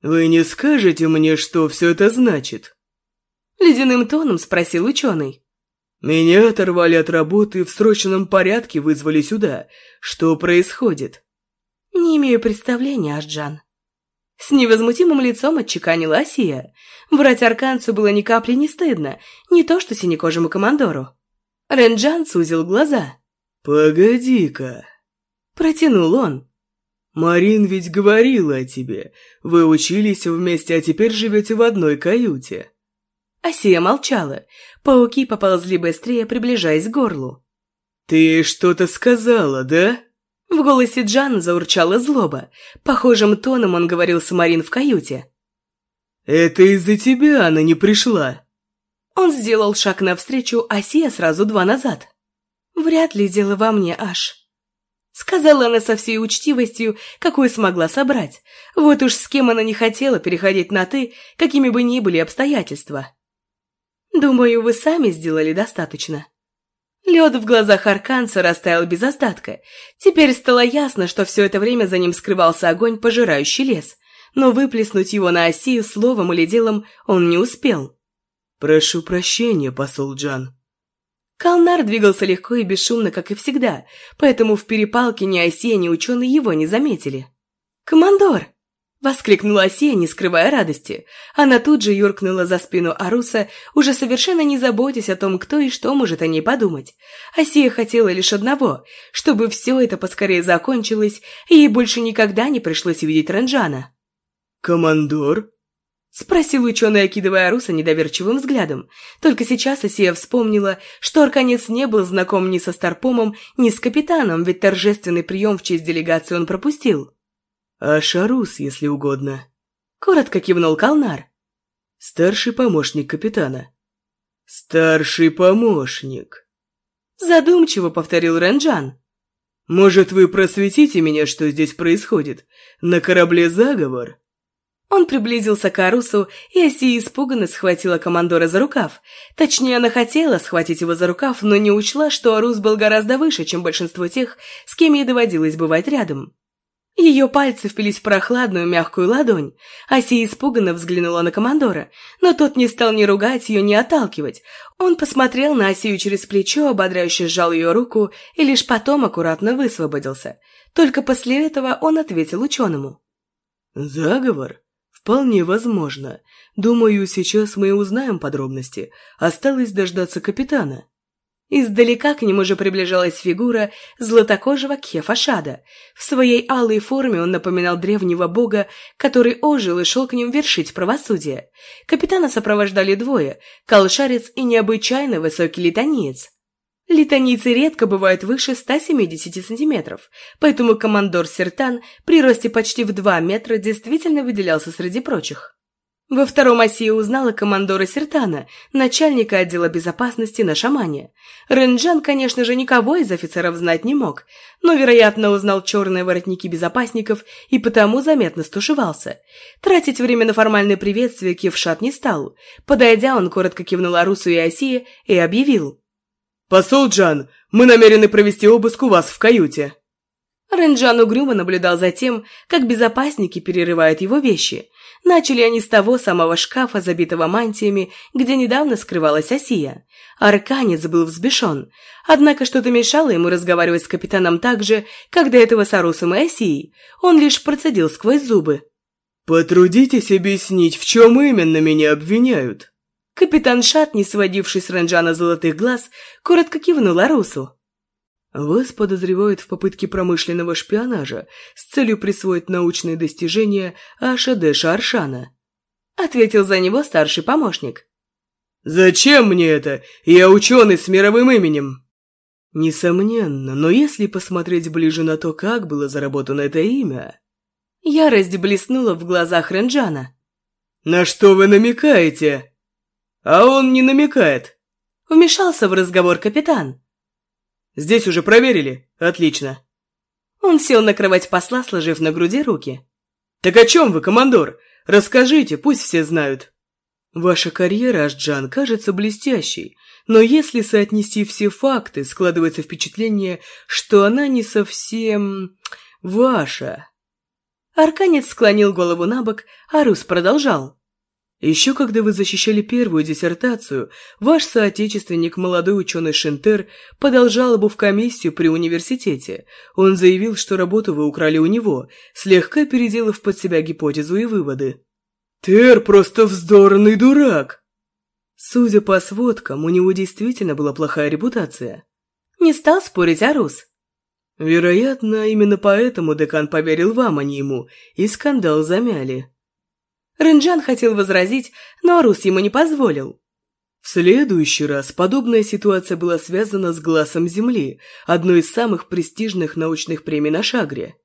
«Вы не скажете мне, что все это значит?» Ледяным тоном спросил ученый. «Меня оторвали от работы и в срочном порядке вызвали сюда. Что происходит?» «Не имею представления, Ашджан». С невозмутимым лицом отчеканила Асия. Врать арканцу было ни капли не стыдно, не то что синекожему командору. Ренджан сузил глаза. «Погоди-ка», — протянул он. «Марин ведь говорила о тебе. Вы учились вместе, а теперь живете в одной каюте». Асия молчала. Пауки поползли быстрее, приближаясь к горлу. «Ты что-то сказала, да?» В голосе Джана заурчала злоба. Похожим тоном он говорил с Марин в каюте. «Это из-за тебя она не пришла». Он сделал шаг навстречу, а Сия сразу два назад. «Вряд ли дело во мне, Аш». Сказала она со всей учтивостью, какую смогла собрать. Вот уж с кем она не хотела переходить на «ты», какими бы ни были обстоятельства. Думаю, вы сами сделали достаточно. Лед в глазах Арканца растаял без остатка. Теперь стало ясно, что все это время за ним скрывался огонь, пожирающий лес. Но выплеснуть его на Осию словом или делом он не успел. «Прошу прощения, посол Джан». Калнар двигался легко и бесшумно, как и всегда, поэтому в перепалке ни Осия, ни ученый его не заметили. «Командор!» Воскликнула Асия, не скрывая радости. Она тут же юркнула за спину Аруса, уже совершенно не заботясь о том, кто и что может о ней подумать. Асия хотела лишь одного, чтобы все это поскорее закончилось, и ей больше никогда не пришлось видеть Ранджана. «Командор?» Спросил ученый, окидывая Аруса недоверчивым взглядом. Только сейчас Асия вспомнила, что Арканец не был знаком ни со Старпомом, ни с капитаном, ведь торжественный прием в честь делегации он пропустил. «А Шарус, если угодно», — коротко кивнул Калнар. «Старший помощник капитана». «Старший помощник», — задумчиво повторил Ренджан. «Может, вы просветите меня, что здесь происходит? На корабле заговор?» Он приблизился к Арусу, и Оси испуганно схватила командора за рукав. Точнее, она хотела схватить его за рукав, но не учла, что Арус был гораздо выше, чем большинство тех, с кем ей доводилось бывать рядом. Ее пальцы впились в прохладную мягкую ладонь. Аси испуганно взглянула на командора, но тот не стал ни ругать ее, ни отталкивать. Он посмотрел на Асию через плечо, ободряюще сжал ее руку и лишь потом аккуратно высвободился. Только после этого он ответил ученому. «Заговор? Вполне возможно. Думаю, сейчас мы узнаем подробности. Осталось дождаться капитана». Издалека к нему же приближалась фигура златокожего Кефашада. В своей алой форме он напоминал древнего бога, который ожил и шел к ним вершить правосудие. Капитана сопровождали двое – колшарец и необычайно высокий литаниец. Литанийцы редко бывают выше 170 сантиметров, поэтому командор Сертан при росте почти в 2 метра действительно выделялся среди прочих. Во втором оси узнала командора Сертана, начальника отдела безопасности на шамане. Ренджан, конечно же, никого из офицеров знать не мог, но, вероятно, узнал черные воротники безопасников и потому заметно стушевался. Тратить время на формальное приветствие Кевшат не стал. Подойдя, он коротко кивнул Арусу и Осии и объявил. «Посол Джан, мы намерены провести обыск у вас в каюте». Ренджан угрюмо наблюдал за тем, как безопасники перерывают его вещи. Начали они с того самого шкафа, забитого мантиями, где недавно скрывалась Осия. Арканец был взбешен, однако что-то мешало ему разговаривать с капитаном так же, как до этого с Арусом и Осией. Он лишь процедил сквозь зубы. «Потрудитесь объяснить, в чем именно меня обвиняют?» Капитан Шат, не сводивший с Ренджана золотых глаз, коротко кивнул Арусу. Вас подозревают в попытке промышленного шпионажа с целью присвоить научные достижения Ашадеша Аршана. Ответил за него старший помощник. «Зачем мне это? Я ученый с мировым именем!» Несомненно, но если посмотреть ближе на то, как было заработано это имя... Ярость блеснула в глазах Ренджана. «На что вы намекаете?» «А он не намекает!» Вмешался в разговор капитан. Здесь уже проверили? Отлично. Он сел на кровать посла, сложив на груди руки. Так о чем вы, командор? Расскажите, пусть все знают. Ваша карьера, Ашджан, кажется блестящей, но если соотнести все факты, складывается впечатление, что она не совсем... ваша. Арканец склонил голову на бок, а Рус продолжал. Еще когда вы защищали первую диссертацию, ваш соотечественник, молодой ученый Шентер, подал жалобу в комиссию при университете. Он заявил, что работу вы украли у него, слегка переделав под себя гипотезу и выводы. «Тер просто вздорный дурак!» Судя по сводкам, у него действительно была плохая репутация. Не стал спорить Арус. Вероятно, именно поэтому декан поверил вам, а не ему, и скандал замяли. Ренджан хотел возразить, но Арус ему не позволил. В следующий раз подобная ситуация была связана с «Глазом Земли», одной из самых престижных научных премий на Шагре.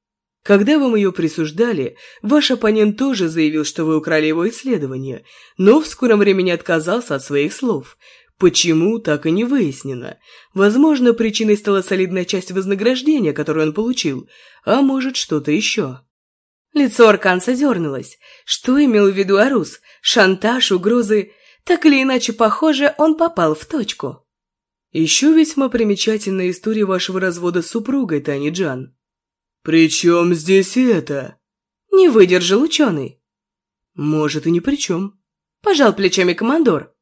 Когда вам ее присуждали, ваш оппонент тоже заявил, что вы украли его исследование, но в скором времени отказался от своих слов. Почему, так и не выяснено. Возможно, причиной стала солидная часть вознаграждения, которое он получил, а может, что-то еще. Лицо Арканца дернулось. Что имел в виду Арус? Шантаж, угрозы? Так или иначе, похоже, он попал в точку. Еще весьма примечательная история вашего развода с супругой, Тани Джан. «При чем здесь это?» Не выдержал ученый. «Может, и ни при чем». Пожал плечами командор.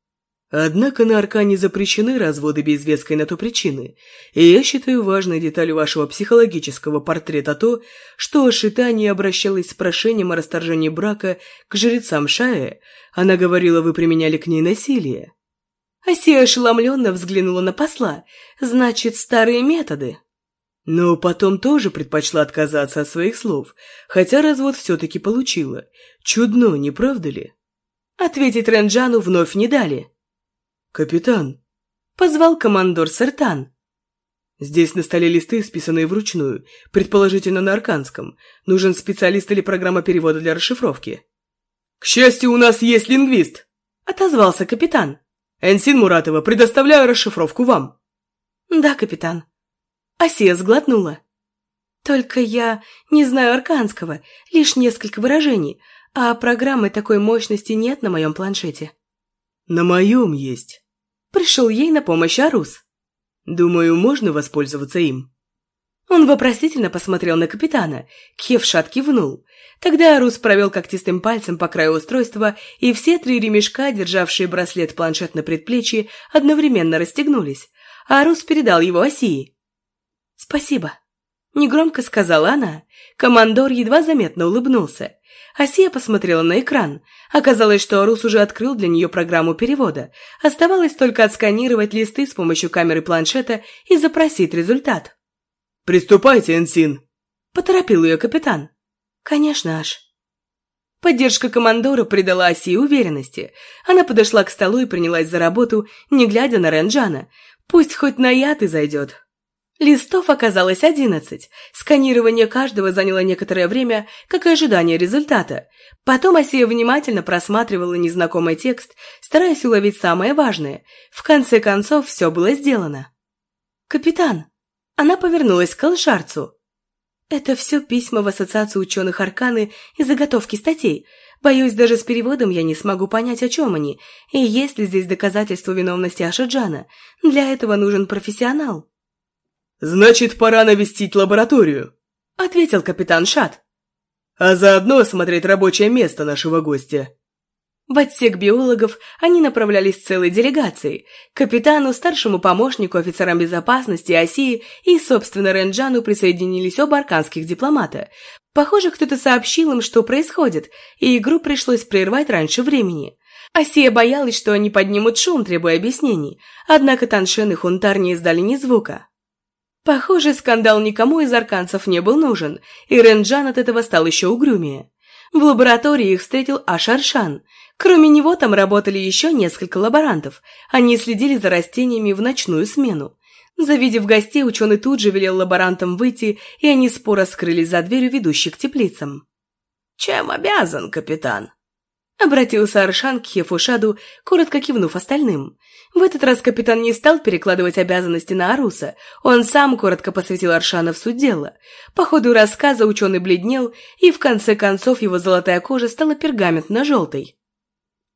Однако на Аркане запрещены разводы без веской на то причины, и я считаю важной деталью вашего психологического портрета то, что Шитания обращалась с прошением о расторжении брака к жрецам Шае, она говорила, вы применяли к ней насилие. Асия ошеломленно взглянула на посла, значит, старые методы. Но потом тоже предпочла отказаться от своих слов, хотя развод все-таки получила. Чудно, не правда ли? Ответить Ренджану вновь не дали. «Капитан!» – позвал командор Сертан. «Здесь на столе листы, списанные вручную, предположительно на арканском. Нужен специалист или программа перевода для расшифровки». «К счастью, у нас есть лингвист!» – отозвался капитан. «Энсин Муратова, предоставляю расшифровку вам». «Да, капитан». Асия сглотнула. «Только я не знаю арканского, лишь несколько выражений, а программы такой мощности нет на моем планшете». «На моем есть». Пришел ей на помощь Арус. «Думаю, можно воспользоваться им». Он вопросительно посмотрел на капитана. Кевшат кивнул. Тогда Арус провел когтистым пальцем по краю устройства, и все три ремешка, державшие браслет-планшет на предплечье, одновременно расстегнулись. Арус передал его Осии. «Спасибо». Негромко сказала она. Командор едва заметно улыбнулся. Асия посмотрела на экран. Оказалось, что Арус уже открыл для нее программу перевода. Оставалось только отсканировать листы с помощью камеры планшета и запросить результат. «Приступайте, Энсин!» – поторопил ее капитан. «Конечно, Аш». Поддержка командора придала Асии уверенности. Она подошла к столу и принялась за работу, не глядя на Ренджана. Пусть хоть на яд и зайдет. Листов оказалось одиннадцать. Сканирование каждого заняло некоторое время, как и ожидание результата. Потом Асия внимательно просматривала незнакомый текст, стараясь уловить самое важное. В конце концов, все было сделано. «Капитан!» Она повернулась к Алшарцу. «Это все письма в Ассоциацию ученых Арканы и заготовки статей. Боюсь, даже с переводом я не смогу понять, о чем они, и есть ли здесь доказательства виновности Ашаджана. Для этого нужен профессионал». «Значит, пора навестить лабораторию», — ответил капитан Шат. «А заодно осмотреть рабочее место нашего гостя». В отсек биологов они направлялись целой делегацией. Капитану, старшему помощнику, офицерам безопасности, Осии и, собственно, Ренджану присоединились оба арканских дипломата. Похоже, кто-то сообщил им, что происходит, и игру пришлось прервать раньше времени. Осия боялась, что они поднимут шум, требуя объяснений, однако Таншен и Хунтар не издали ни звука. Похоже, скандал никому из арканцев не был нужен, и Ренджан от этого стал еще угрюмее. В лаборатории их встретил Ашаршан. Кроме него там работали еще несколько лаборантов. Они следили за растениями в ночную смену. Завидев гостей, ученый тут же велел лаборантам выйти, и они споро скрылись за дверью, ведущей к теплицам. «Чем обязан, капитан?» Обратился Аршан к Хефушаду, коротко кивнув остальным. В этот раз капитан не стал перекладывать обязанности на Аруса. Он сам коротко посвятил Аршана в суть дела. По ходу рассказа ученый бледнел, и в конце концов его золотая кожа стала пергаментно-желтой.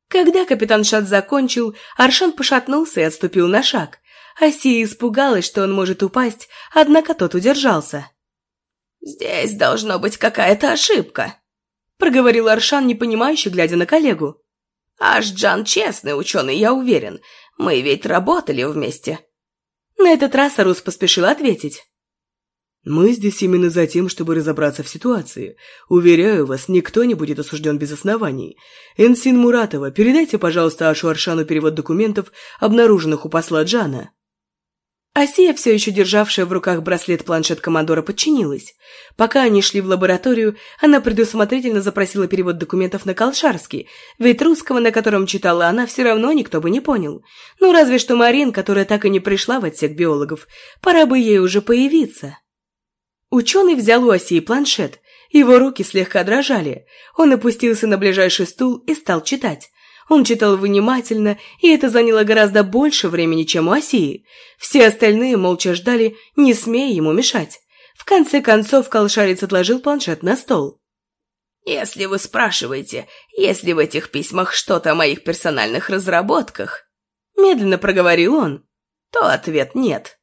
Когда капитан Шат закончил, Аршан пошатнулся и отступил на шаг. Асия испугалась, что он может упасть, однако тот удержался. «Здесь должно быть какая-то ошибка», — проговорил Аршан, непонимающе глядя на коллегу. «Аш Джан честный ученый, я уверен. Мы ведь работали вместе». На этот раз Арус поспешил ответить. «Мы здесь именно за тем, чтобы разобраться в ситуации. Уверяю вас, никто не будет осужден без оснований. Энсин Муратова, передайте, пожалуйста, Ашу Аршану перевод документов, обнаруженных у посла Джана». Асия, все еще державшая в руках браслет-планшет командора, подчинилась. Пока они шли в лабораторию, она предусмотрительно запросила перевод документов на колшарский, ведь русского, на котором читала она, все равно никто бы не понял. Ну, разве что Марин, которая так и не пришла в отсек биологов. Пора бы ей уже появиться. Ученый взял у Асии планшет. Его руки слегка дрожали. Он опустился на ближайший стул и стал читать. Он читал внимательно, и это заняло гораздо больше времени, чем у Осии. Все остальные молча ждали, не смея ему мешать. В конце концов, колшарец отложил планшет на стол. «Если вы спрашиваете, есть ли в этих письмах что-то о моих персональных разработках?» Медленно проговорил он. «То ответ нет.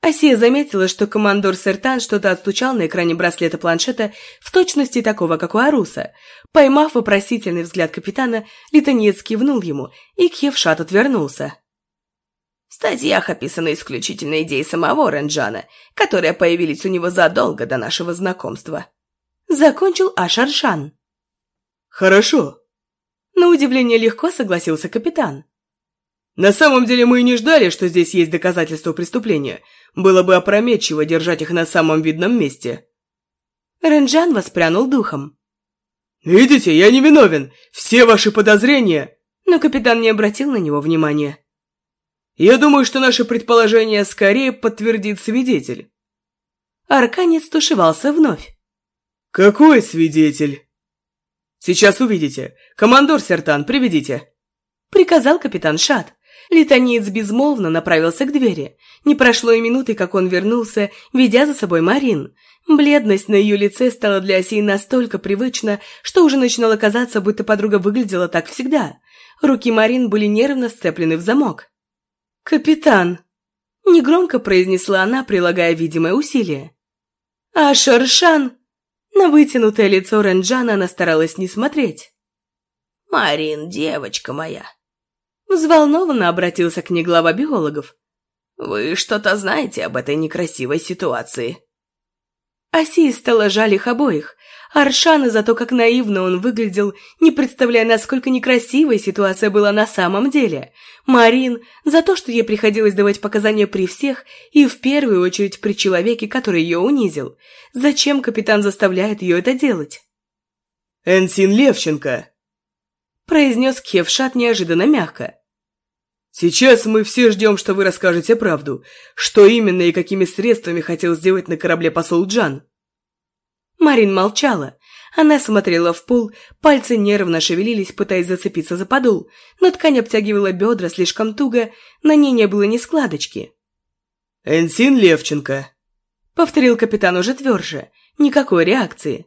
Асия заметила, что командор Сертан что-то отстучал на экране браслета планшета в точности такого, как у Аруса. Поймав вопросительный взгляд капитана, Литонец кивнул ему, и Кьевшат отвернулся. В статьях описаны исключительно идеи самого Ренджана, которые появились у него задолго до нашего знакомства. Закончил Ашаршан. «Хорошо». На удивление легко согласился капитан. На самом деле мы и не ждали, что здесь есть доказательства преступления. Было бы опрометчиво держать их на самом видном месте. Ренджан воспрянул духом. «Видите, я не виновен. Все ваши подозрения...» Но капитан не обратил на него внимания. «Я думаю, что наше предположение скорее подтвердит свидетель». Арканец тушевался вновь. «Какой свидетель?» «Сейчас увидите. Командор Сертан, приведите». Приказал капитан Шат. Летонец безмолвно направился к двери. Не прошло и минуты, как он вернулся, ведя за собой Марин. Бледность на ее лице стала для Осии настолько привычна, что уже начинало казаться, будто подруга выглядела так всегда. Руки Марин были нервно сцеплены в замок. «Капитан!» – негромко произнесла она, прилагая видимое усилие. «А Шаршан?» На вытянутое лицо Ренджана она старалась не смотреть. «Марин, девочка моя!» Взволнованно обратился к ней глава биологов. «Вы что-то знаете об этой некрасивой ситуации?» Асии стало жаль их обоих. Аршана за то, как наивно он выглядел, не представляя, насколько некрасивой ситуация была на самом деле. Марин за то, что ей приходилось давать показания при всех и в первую очередь при человеке, который ее унизил. Зачем капитан заставляет ее это делать? «Энсин Левченко!» Произнес Кевшат неожиданно мягко. «Сейчас мы все ждем, что вы расскажете правду. Что именно и какими средствами хотел сделать на корабле посол Джан?» Марин молчала. Она смотрела в пол, пальцы нервно шевелились, пытаясь зацепиться за подол, но ткань обтягивала бедра слишком туго, на ней не было ни складочки. «Энсин Левченко», — повторил капитан уже тверже, никакой реакции.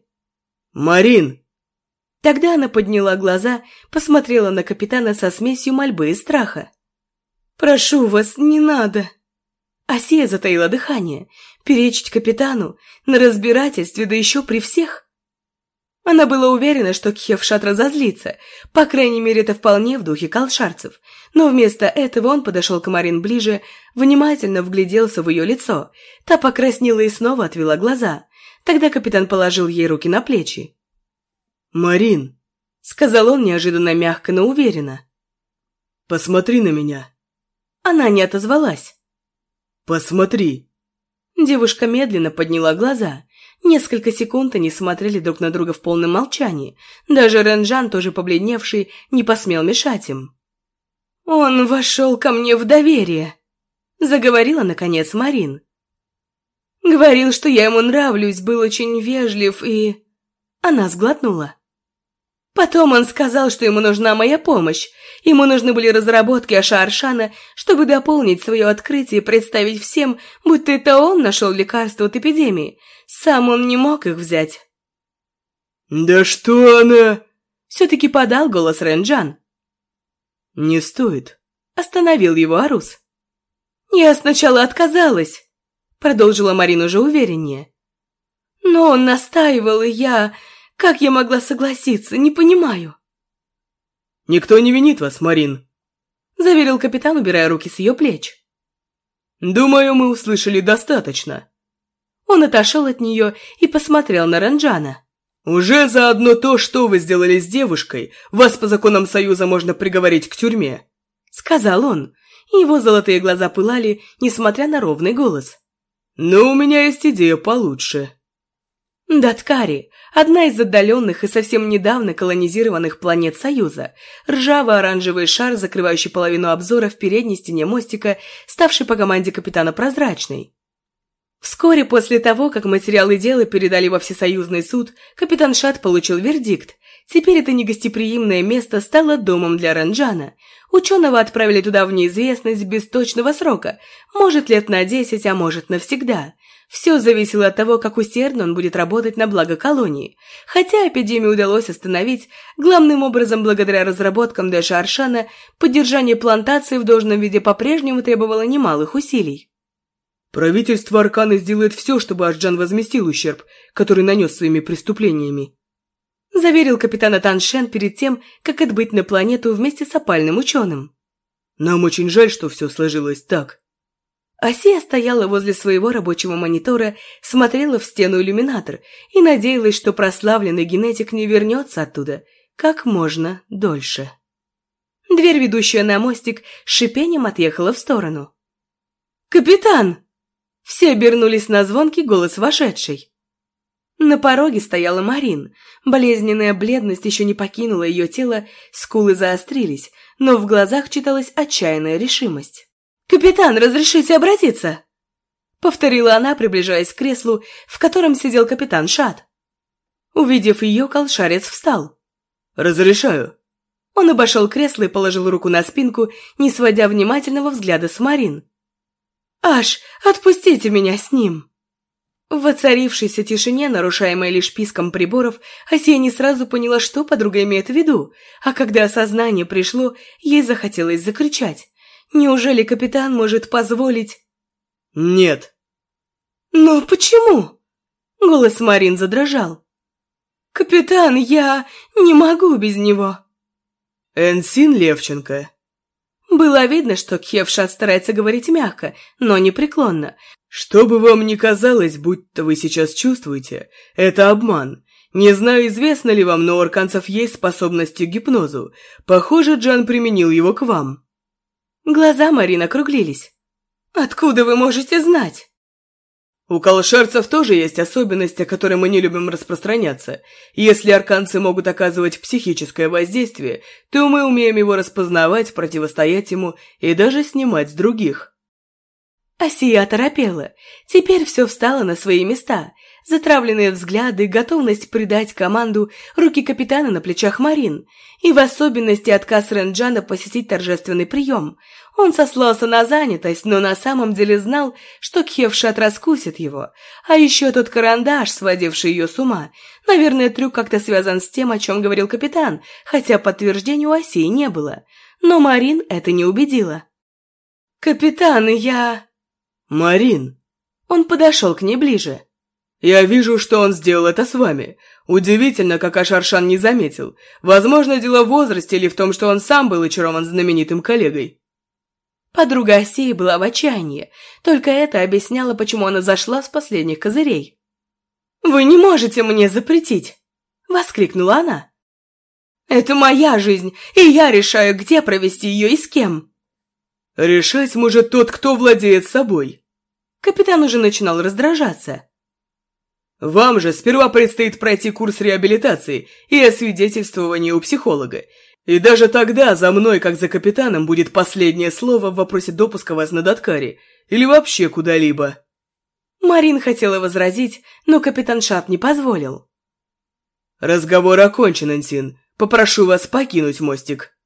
«Марин!» Тогда она подняла глаза, посмотрела на капитана со смесью мольбы и страха. «Прошу вас, не надо!» Асия затаила дыхание. Перечить капитану на разбирательстве, да еще при всех. Она была уверена, что Кхевшат разозлится, по крайней мере, это вполне в духе колшарцев. Но вместо этого он подошел к Марин ближе, внимательно вгляделся в ее лицо. Та покраснела и снова отвела глаза. Тогда капитан положил ей руки на плечи. «Марин», — сказал он неожиданно мягко, но уверенно. «Посмотри на меня». Она не отозвалась. «Посмотри!» Девушка медленно подняла глаза. Несколько секунд они смотрели друг на друга в полном молчании. Даже Ренжан, тоже побледневший, не посмел мешать им. «Он вошел ко мне в доверие», — заговорила, наконец, Марин. «Говорил, что я ему нравлюсь, был очень вежлив и...» Она сглотнула. Потом он сказал, что ему нужна моя помощь. Ему нужны были разработки Ашаршана, чтобы дополнить свое открытие и представить всем, будто это он нашел лекарство от эпидемии. Сам он не мог их взять. «Да что она?» Все-таки подал голос Ренджан. «Не стоит», — остановил его Арус. «Я сначала отказалась», — продолжила Марина уже увереннее. «Но он настаивал, и я... Как я могла согласиться, не понимаю. «Никто не винит вас, Марин», — заверил капитан, убирая руки с ее плеч. «Думаю, мы услышали достаточно». Он отошел от нее и посмотрел на Ранджана. «Уже за одно то, что вы сделали с девушкой, вас по законам Союза можно приговорить к тюрьме», — сказал он. Его золотые глаза пылали, несмотря на ровный голос. «Но у меня есть идея получше». Даткари – одна из отдаленных и совсем недавно колонизированных планет Союза. Ржаво-оранжевый шар, закрывающий половину обзора в передней стене мостика, ставший по команде капитана прозрачной. Вскоре после того, как материалы дела передали во Всесоюзный суд, капитан Шат получил вердикт. Теперь это негостеприимное место стало домом для Ранджана. Ученого отправили туда в неизвестность без точного срока, может лет на десять, а может навсегда. Все зависело от того, как усердно он будет работать на благо колонии. Хотя эпидемию удалось остановить, главным образом благодаря разработкам Дэша Аршана, поддержание плантации в должном виде по-прежнему требовало немалых усилий. «Правительство Арканы сделает все, чтобы Арджан возместил ущерб, который нанес своими преступлениями», заверил капитан Таншен перед тем, как отбыть на планету вместе с опальным ученым. «Нам очень жаль, что все сложилось так. Асия стояла возле своего рабочего монитора, смотрела в стену иллюминатор и надеялась, что прославленный генетик не вернется оттуда как можно дольше. Дверь, ведущая на мостик, шипением отъехала в сторону. «Капитан!» Все обернулись на звонкий голос вошедшей. На пороге стояла Марин. Болезненная бледность еще не покинула ее тело, скулы заострились, но в глазах читалась отчаянная решимость. «Капитан, разрешите обратиться?» Повторила она, приближаясь к креслу, в котором сидел капитан Шат. Увидев ее, колшарец встал. «Разрешаю». Он обошел кресло и положил руку на спинку, не сводя внимательного взгляда с Марин. «Аш, отпустите меня с ним!» В воцарившейся тишине, нарушаемой лишь писком приборов, Асия не сразу поняла, что подруга имеет в виду, а когда осознание пришло, ей захотелось закричать. Неужели капитан может позволить... Нет. Но почему? Голос Марин задрожал. Капитан, я не могу без него. Энсин Левченко. Было видно, что Кевшат старается говорить мягко, но непреклонно. Что бы вам ни казалось, будто вы сейчас чувствуете, это обман. Не знаю, известно ли вам, но у арканцев есть способности к гипнозу. Похоже, Джан применил его к вам. Глаза Марина округлились. «Откуда вы можете знать?» У колшерцев тоже есть особенность, о которой мы не любим распространяться. Если арканцы могут оказывать психическое воздействие, то мы умеем его распознавать, противостоять ему и даже снимать с других. Асия оторопела. Теперь все встало на свои места. Затравленные взгляды, готовность предать команду, руки капитана на плечах Марин. И в особенности отказ Ренджана посетить торжественный прием. Он сослался на занятость, но на самом деле знал, что Кхевшат раскусит его. А еще тот карандаш, сводивший ее с ума. Наверное, трюк как-то связан с тем, о чем говорил капитан, хотя подтверждения у Асии не было. Но Марин это не убедила. «Капитан, я...» «Марин!» Он подошел к ней ближе. «Я вижу, что он сделал это с вами. Удивительно, как Ашаршан не заметил. Возможно, дело в возрасте или в том, что он сам был очарован знаменитым коллегой». Подруга Осии была в отчаянии. Только это объясняло, почему она зашла с последних козырей. «Вы не можете мне запретить!» – воскликнула она. «Это моя жизнь, и я решаю, где провести ее и с кем!» «Решать может тот, кто владеет собой!» Капитан уже начинал раздражаться. «Вам же сперва предстоит пройти курс реабилитации и освидетельствования у психолога. И даже тогда за мной, как за капитаном, будет последнее слово в вопросе допуска вас на Даткаре или вообще куда-либо». Марин хотела возразить, но капитан Шат не позволил. «Разговор окончен, Ансин. Попрошу вас покинуть мостик».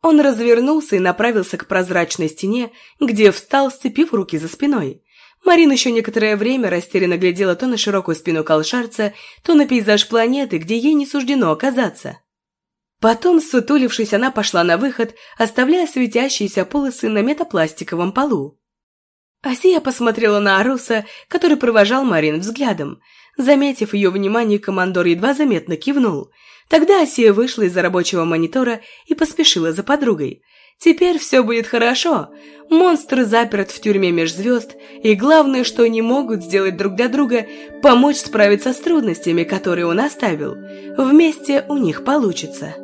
Он развернулся и направился к прозрачной стене, где встал, сцепив руки за спиной. Марин еще некоторое время растерянно глядела то на широкую спину колшарца, то на пейзаж планеты, где ей не суждено оказаться. Потом, сутулившись, она пошла на выход, оставляя светящиеся полосы на метапластиковом полу. Асия посмотрела на Аруса, который провожал Марин взглядом. Заметив ее внимание, командор едва заметно кивнул. Тогда Асия вышла из-за рабочего монитора и поспешила за подругой – Теперь все будет хорошо. Монстр заперт в тюрьме межзвезд, и главное, что они могут сделать друг для друга, помочь справиться с трудностями, которые он оставил. Вместе у них получится.